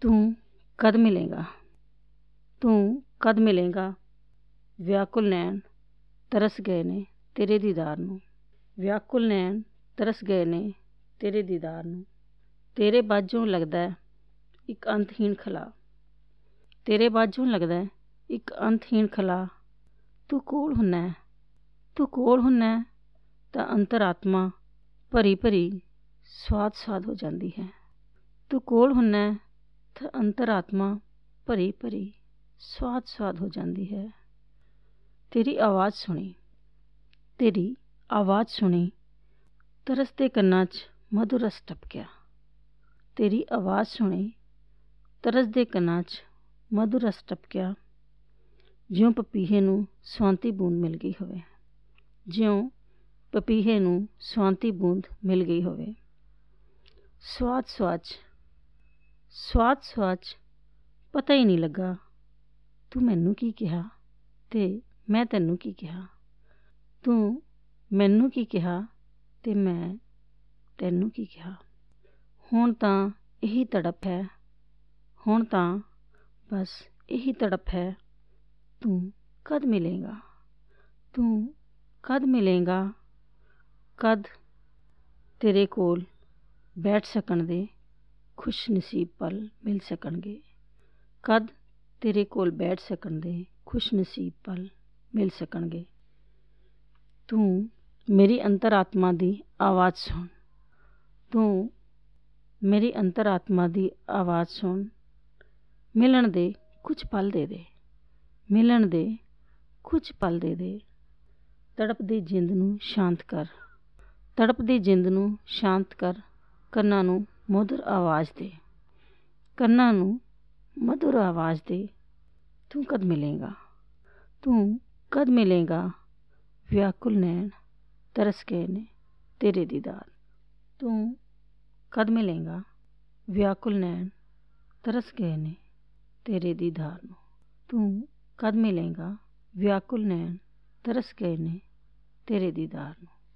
ਤੂੰ ਕਦ ਮਿਲੇਗਾ? ਤੂੰ ਕਦ ਮਿਲੇਗਾ? ਵਿਆਕੁਲ ਨੈਣ ਤਰਸ ਗਏ ਨੇ ਤੇਰੇ ਦੀਦਾਰ ਨੂੰ। ਵਿਆਕੁਲ ਨੈਣ ਤਰਸ ਗਏ ਨੇ ਤੇਰੇ ਦੀਦਾਰ ਨੂੰ। ਤੇਰੇ ਬਾਝੋਂ ਲੱਗਦਾ ਇੱਕ ਅੰਤਹੀਣ ਖਲਾ। ਤੇਰੇ ਬਾਝੋਂ ਲੱਗਦਾ ਇੱਕ ਅੰਤਹੀਣ ਖਲਾ। ਤੂੰ ਕੋਲ ਹੁੰਨਾ ਤੂੰ ਕੋਲ ਹੁੰਨਾ ਹੈ ਤਾਂ ਅੰਤਰਾਤਮਾ ਭਰੀ ਭਰੀ ਸਵਾਦ ਸਵਾਦ ਹੋ ਜਾਂਦੀ ਹੈ। ਤੂੰ ਕੋਲ ਹੁੰਨਾ ਅੰਤਰਾਤਮਾ ਭਰੀ ਭਰੀ ਸਵਾਦ ਸਵਾਦ ਹੋ ਜਾਂਦੀ ਹੈ। ਤੇਰੀ ਆਵਾਜ਼ ਸੁਣੀ, ਤੇਰੀ ਆਵਾਜ਼ ਸੁਣੀ, ਤਰਸ ਦੇ ਕੰਨਾਂ 'ਚ ਮਧੁਰ ਰਸ ਟਪਕਿਆ। ਤੇਰੀ ਆਵਾਜ਼ ਸੁਣੀ, ਤਰਸ ਦੇ ਕੰਨਾਂ 'ਚ ਮਧੁਰ ਰਸ ਟਪਕਿਆ। ਜਿਉਂ ਪਪੀਹੇ ਨੂੰ ਸਵਾਂਤੀ ਬੂੰਦ ਮਿਲ ਗਈ ਹੋਵੇ, ਜਿਉਂ ਪਪੀਹੇ ਨੂੰ ਸਵਾਂਤੀ ਬੂੰਦ ਮਿਲ ਗਈ ਹੋਵੇ। ਸਵਾਦ ਸਵਾਦ 'ਚ ਸਵਾਦ ਸਵਾਦ 'ਚ ਪਤਾ ਹੀ ਨਹੀਂ ਲੱਗਾ। ਤੂੰ ਮੈਨੂੰ ਕੀ ਕਿਹਾ ਅਤੇ ਮੈਂ ਤੈਨੂੰ ਕੀ ਕਿਹਾ? ਤੂੰ ਮੈਨੂੰ ਕੀ ਕਿਹਾ ਅਤੇ ਮੈਂ ਤੈਨੂੰ ਕੀ ਕਿਹਾ? ਹੁਣ ਤਾਂ ਇਹੀ ਤੜਪ ਹੈ। ਹੁਣ ਤਾਂ ਬਸ ਇਹੀ ਤੜਪ ਹੈ। ਤੂੰ ਕਦ ਮਿਲੇਗਾ? ਤੂੰ ਕਦ ਮਿਲੇਗਾ? ਕਦ ਤੇਰੇ ਕੋਲ ਬੈਠ ਸਕਣ ਦੇ? ਖੁਸ਼ ਨਸੀਬ ਪਲ ਮਿਲ ਸਕਣਗੇ। ਕਦ ਤੇਰੇ ਕੋਲ ਬੈਠ ਸਕਣ ਦੇ ਖੁਸ਼ ਨਸੀਬ ਪਲ ਮਿਲ ਸਕਣਗੇ। ਤੂੰ ਮੇਰੀ ਅੰਤਰਾਤਮਾ ਦੀ ਆਵਾਜ਼ ਸੁਣ। ਤੂੰ ਮੇਰੀ ਅੰਤਰਾਤਮਾ ਦੀ ਆਵਾਜ਼ ਸੁਣ। ਮਿਲਣ ਦੇ ਕੁਝ ਪਲ ਦੇ ਦੇ। ਮਿਲਣ ਦੇ ਕੁਝ ਪਲ ਦੇ ਦੇ। ਤੜਪਦੀ ਜਿੰਦ ਨੂੰ ਸ਼ਾਂਤ ਕਰ। ਤੜਪਦੀ ਜਿੰਦ ਨੂੰ ਸ਼ਾਂਤ ਕਰ। ਕੰਨਾਂ ਨੂੰ ਮਧੁਰ ਆਵਾਜ਼ ਦੇ ਕੰਨਾਂ ਨੂੰ ਮਧੁਰ ਆਵਾਜ਼ ਦੇ ਤੂੰ ਕਦ ਮਿਲੇਗਾ? ਤੂੰ ਕਦ ਮਿਲੇਗਾ? ਵਿਆਕੁਲ ਨੈਣ, ਤਰਸ ਗਏ ਨੇ ਤੇਰੇ ਦੀਦਾਰ। ਤੂੰ ਕਦ ਮਿਲੇਗਾ? ਵਿਆਕੁਲ ਨੈਣ, ਤਰਸ ਗਏ ਨੇ ਤੇਰੇ ਦੀਦਾਰ ਨੂੰ। ਤੂੰ ਕਦ ਮਿਲੇਗਾ? ਵਿਆਕੁਲ ਨੈਣ, ਤਰਸ ਗਏ ਨੇ ਤੇਰੇ ਦੀਦਾਰ ਨੂੰ।